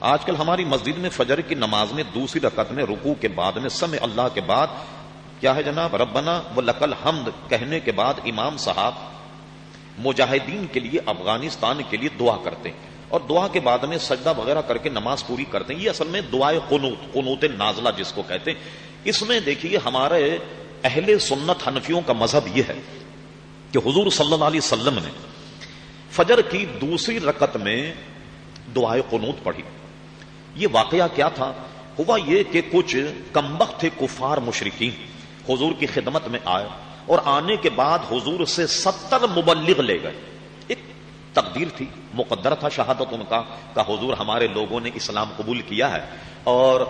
آج کل ہماری مسجد میں فجر کی نماز میں دوسری رکعت میں رکوع کے بعد میں سمع اللہ کے بعد کیا ہے جناب؟ ربنا و لقل حمد کہنے کے بعد امام صاحب مجاہدین کے لیے افغانستان کے لیے دعا کرتے ہیں اور دعا کے بعد میں سجدہ وغیرہ کر کے نماز پوری کرتے ہیں۔ یہ اصل میں دعائے قنوت قنوت نازلہ جس کو کہتے ہیں۔ اس میں دیکھیے ہمارے اہل سنت حنفیوں کا مذہب یہ ہے کہ حضور صلی اللہ علیہ وسلم نے فجر کی دوسری رکعت میں دعائے قنوت پڑھی۔ یہ واقعہ کیا تھا؟ ہوا یہ کہ کچھ کمبخت تھے کفار مشرقین حضور کی خدمت میں آئے اور آنے کے بعد حضور سے ستر مبلغ لے گئے۔ ایک تقدیر تھی مقدر تھا شہادت ان کا، کہ حضور ہمارے لوگوں نے اسلام قبول کیا ہے۔ اور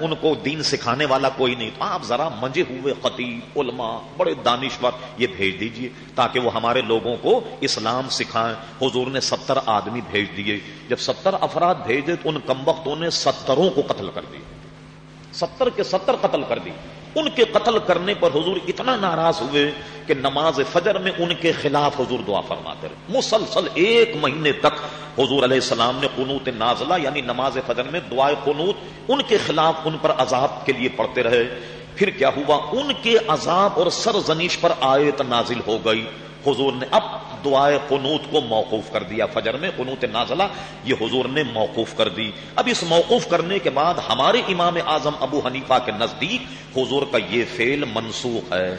ان کو دین سکھانے والا کوئی نہیں تو آپ ذرا منجے ہوئے خطیب، علماء، بڑے دانشور یہ بھیج دیجیے تاکہ وہ ہمارے لوگوں کو اسلام سکھائیں۔ حضور نے ستر آدمی بھیج دیے۔ جب ستر افراد بھیجے تو ان کم وقتوں نے ستروں کو قتل کر دیا۔ ستر کے ستر قتل کر دی۔ ان کے قتل کرنے پر حضور اتنا ناراض ہوئے کہ نماز فجر میں ان کے خلاف حضور دعا فرماتے رہے۔ مسلسل ایک مہینے تک حضور علیہ السلام نے قنوت نازلہ یعنی نماز فجر میں دعائے قنوت ان کے خلاف ان پر عذاب کے لیے پڑھتے رہے۔ پھر کیا ہوا؟ ان کے عذاب اور سرزنیش پر آیت نازل ہو گئی۔ حضور نے اب دعائے قنوت کو موقوف کر دیا۔ فجر میں قنوت نازلہ، یہ حضور نے موقوف کر دی۔ اب اس موقوف کرنے کے بعد ہمارے امام اعظم ابو حنیفہ کے نزدیک حضور کا یہ فعل منسوخ ہے۔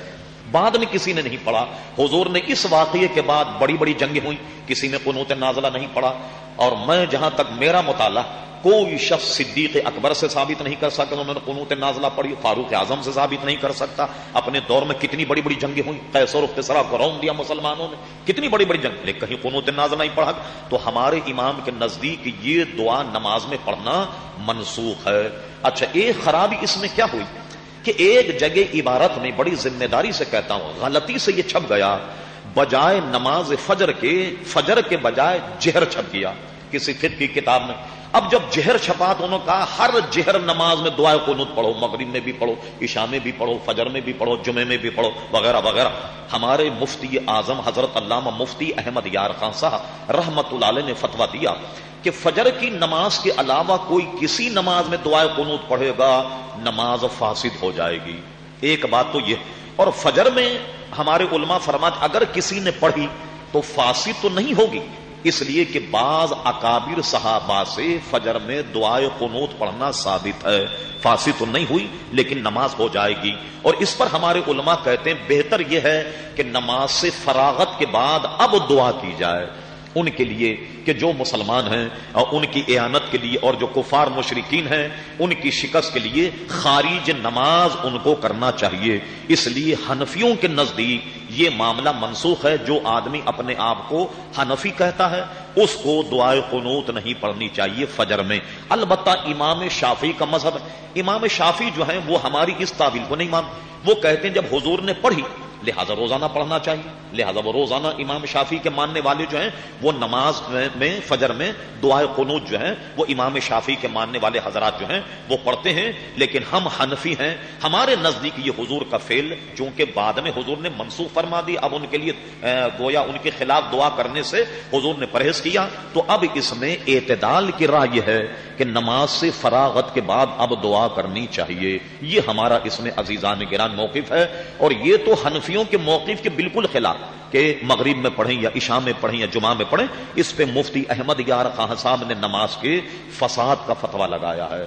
بعد میں کسی نے نہیں پڑھا۔ حضور نے اس واقعے کے بعد بڑی بڑی جنگیں ہوئی کسی نے قنوت نازلہ نہیں پڑھا۔ اور میں جہاں تک میرا مطالعہ کوئی شخص صدیق اکبر سے ثابت نہیں کر سکتا، انہوں نے قنوت نازلہ پڑھی، فاروق اعظم سے ثابت نہیں کر سکتا۔ اپنے دور میں کتنی بڑی بڑی جنگیں ہوئی قیصر اختصرا کو روم دیا مسلمانوں نے۔ کتنی بڑی بڑی جنگ لیکن کہیں قنوت نازلہ نہیں پڑھا تو ہمارے امام کے نزدیک یہ دعا نماز میں پڑھنا منسوخ ہے۔ اچھا ایک خرابی اس میں کیا ہوئی؟ کہ ایک جگہ عبارت میں بڑی ذمہ داری سے کہتا ہوں، غلطی سے یہ چھپ گیا بجائے نماز فجر کے فجر کے بجائے جہر چھپ گیا، کسی فت کی کتاب میں۔ اب جب جہر چھپا تو انہوں نے کہا، ہر جہر نماز میں دعائے قنوت پڑھو، مغرب میں بھی پڑھو، عشاء میں بھی پڑھو، فجر میں بھی پڑھو جمعے میں بھی پڑھو، وغیرہ وغیرہ۔ ہمارے مفتی اعظم حضرت علامہ مفتی احمد یار خان صاحب رحمت اللہ علیہ نے فتوا دیا کہ فجر کی نماز کے علاوہ کوئی کسی نماز میں دعائے قنوت پڑھے گا، نماز فاسد ہو جائے گی۔ ایک بات تو یہ، اور فجر میں ہمارے علماء فرمات اگر کسی نے پڑھی تو فاسد تو نہیں ہوگی۔ اس لیے کہ بعض اکابر صحابہ سے فجر میں دعائے قنوت پڑھنا ثابت ہے۔ فاسی تو نہیں ہوئی، لیکن نماز ہو جائے گی۔ اور اس پر ہمارے علماء کہتے ہیں، بہتر یہ ہے کہ نماز سے فراغت کے بعد اب دعا کی جائے۔ ان کے لیے کہ جو مسلمان ہیں اور ان کی اعانت کے لیے اور جو کفار مشرقین ہیں، ان کی شکست کے لیے خارج نماز ان کو کرنا چاہیے۔ اس لیے حنفیوں کے نزدیک یہ معاملہ منسوخ ہے۔ جو آدمی اپنے آپ کو حنفی کہتا ہے، اس کو دعائے قنوت نہیں پڑھنی چاہیے فجر میں۔ البتہ امام شافی کا مذہب، امام شافی جو ہے وہ ہماری اس تعبیر کو نہیں مان وہ کہتے ہیں، جب حضور نے پڑھی لہذا روزانہ پڑھنا چاہیے۔ لہذا وہ روزانہ امام شافی کے ماننے والے جو ہیں، وہ نماز میں فجر میں دعائے قنوت جو ہیں، وہ امام شافی کے ماننے والے حضرات جو ہیں، وہ پڑھتے ہیں۔ لیکن ہم حنفی ہیں۔ ہمارے نزدیک یہ حضور کا فیل چونکہ بعد میں حضور نے منسوخ فرما دی، اب ان کے لیے گویا ان کے خلاف دعا کرنے سے حضور نے پرہیز کیا۔ تو اب اس میں اعتدال کی رائے یہ ہے کہ نماز سے فراغت کے بعد اب دعا کرنی چاہیے۔ یہ ہمارا اس میں عزیزان گران موقف ہے۔ اور یہ تو حنفیوں کے موقف کے بالکل خلاف کہ مغرب میں پڑھیں یا عشاء میں پڑھیں یا جمعہ میں پڑھیں، اس پہ مفتی احمد یار خان صاحب نے نماز کے فساد کا فتوا لگایا ہے۔